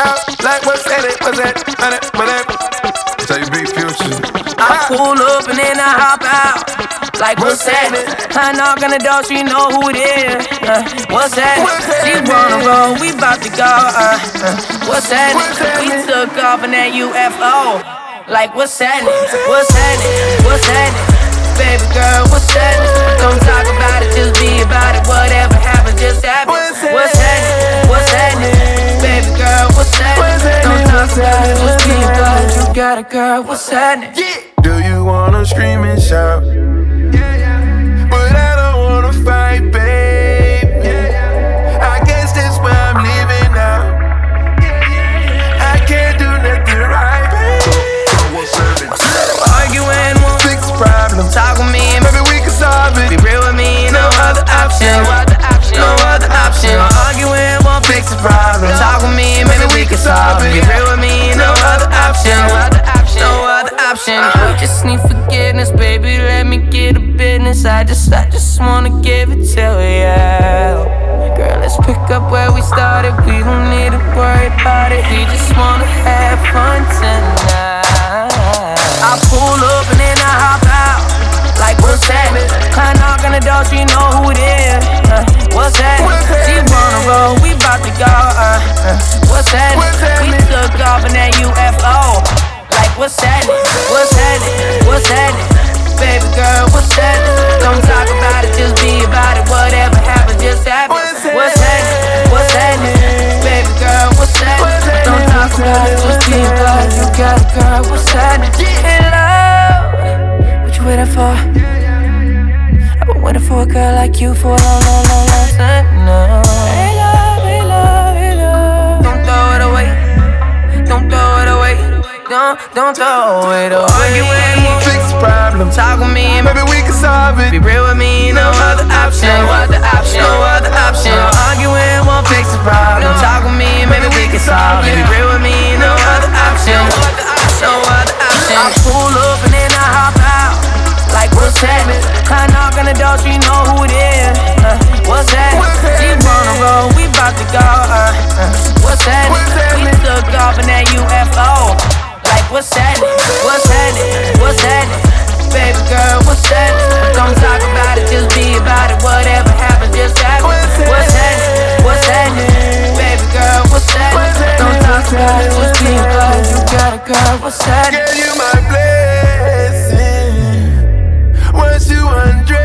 house like what's in it, what's that, man, it, man, it. JB Future. I pull up and then I hop out. Like what's, what's that? I knock on the door, she know who it is. Uh, what's that? She wanna roll, we bout to go. Uh, uh, what's that? We took off in that UFO. Like what's happening? What's happening? What's happening? Baby girl, what's got a girl, what's happening? Do you wanna scream and shout? We just need forgiveness, baby. Let me get a business. I just, I just wanna give it to you. Girl, let's pick up where we started. We don't need to worry about it. We just wanna have fun tonight. Got a girl, what's that? In love, what you waiting for? I've been waiting for a girl like you for a long, long, long, long time now. Hey love, hey love, hey love. Don't throw it away. Don't throw it away. Don't, don't throw it away. Arguing, won't Fix the problem. talk with me, and Maybe we can solve it. be real with me. No other option. No other option. No other option. Arguing won't fix the problem. Talk with me, maybe we can solve it. Be real with me. No other option. happening? What's happening? What's happening? Baby girl, what's happening? Don't talk about it, just be about it. Whatever happens, just happen. What's happening? What's happening? Baby girl, what's happening? Don't talk about it, just be about it. You got a girl, what's happening? Girl, you my blessing. Once you undress.